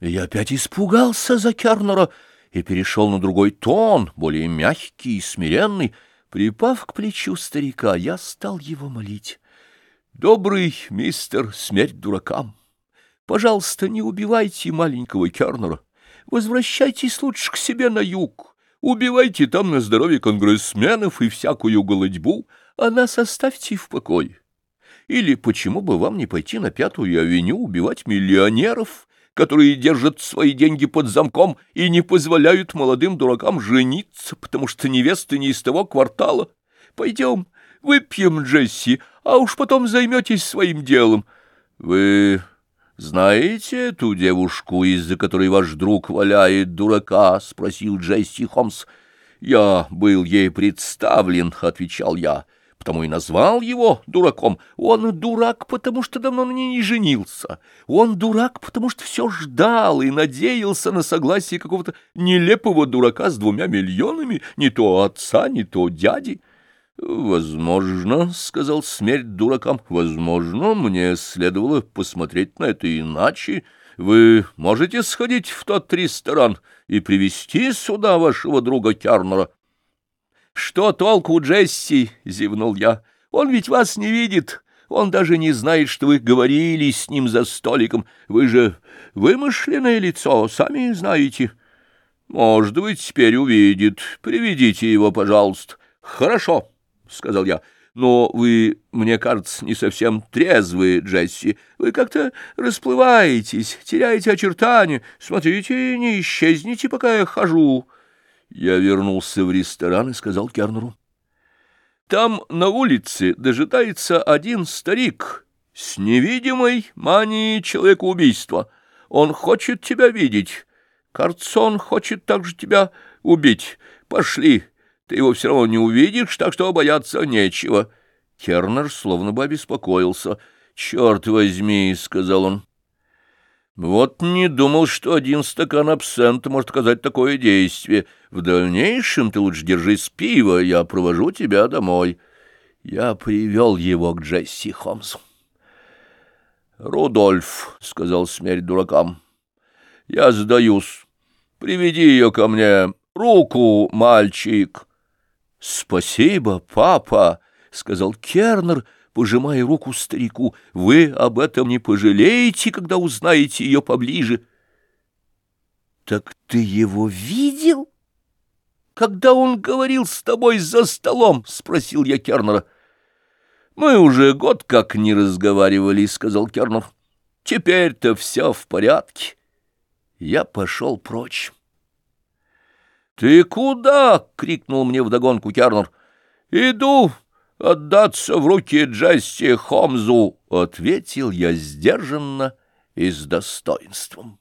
Я опять испугался за Кернера и перешел на другой тон, более мягкий и смиренный. Припав к плечу старика, я стал его молить. «Добрый мистер, смерть дуракам! Пожалуйста, не убивайте маленького Кернера. Возвращайтесь лучше к себе на юг. Убивайте там на здоровье конгрессменов и всякую голодьбу, а нас оставьте в покое. Или почему бы вам не пойти на Пятую авеню убивать миллионеров, которые держат свои деньги под замком и не позволяют молодым дуракам жениться, потому что невесты не из того квартала? Пойдем, выпьем, Джесси, а уж потом займетесь своим делом. Вы знаете эту девушку, из-за которой ваш друг валяет дурака? — спросил Джесси Холмс. — Я был ей представлен, — отвечал я потому и назвал его дураком. Он дурак, потому что давно на ней не женился. Он дурак, потому что все ждал и надеялся на согласие какого-то нелепого дурака с двумя миллионами, не то отца, не то дяди. «Возможно, — сказал смерть дуракам, — возможно, мне следовало посмотреть на это иначе. Вы можете сходить в тот ресторан и привести сюда вашего друга Кернера?» «Что толку, Джесси?» — зевнул я. «Он ведь вас не видит. Он даже не знает, что вы говорили с ним за столиком. Вы же вымышленное лицо, сами знаете». «Может быть, теперь увидит. Приведите его, пожалуйста». «Хорошо», — сказал я. «Но вы, мне кажется, не совсем трезвые, Джесси. Вы как-то расплываетесь, теряете очертания. Смотрите, не исчезните, пока я хожу». Я вернулся в ресторан и сказал Кернеру. Там на улице дожидается один старик с невидимой манией человекоубийства. Он хочет тебя видеть. Кажется, он хочет также тебя убить. Пошли, ты его все равно не увидишь, так что бояться нечего. Кернер словно бы обеспокоился. «Черт возьми», — сказал он. Вот не думал, что один стакан абсента может оказать такое действие. В дальнейшем ты лучше держись пива, я провожу тебя домой. Я привел его к Джесси Холмсу. «Рудольф», — сказал смерть дуракам, — «я сдаюсь. Приведи ее ко мне. Руку, мальчик». «Спасибо, папа», — сказал Кернер, — пожимая руку старику. «Вы об этом не пожалеете, когда узнаете ее поближе». «Так ты его видел?» «Когда он говорил с тобой за столом?» — спросил я Кернера. «Мы уже год как не разговаривали», — сказал Кернер. «Теперь-то все в порядке». Я пошел прочь. «Ты куда?» — крикнул мне вдогонку Кернер. «Иду отдаться в руки Джесси Хомзу, — ответил я сдержанно и с достоинством.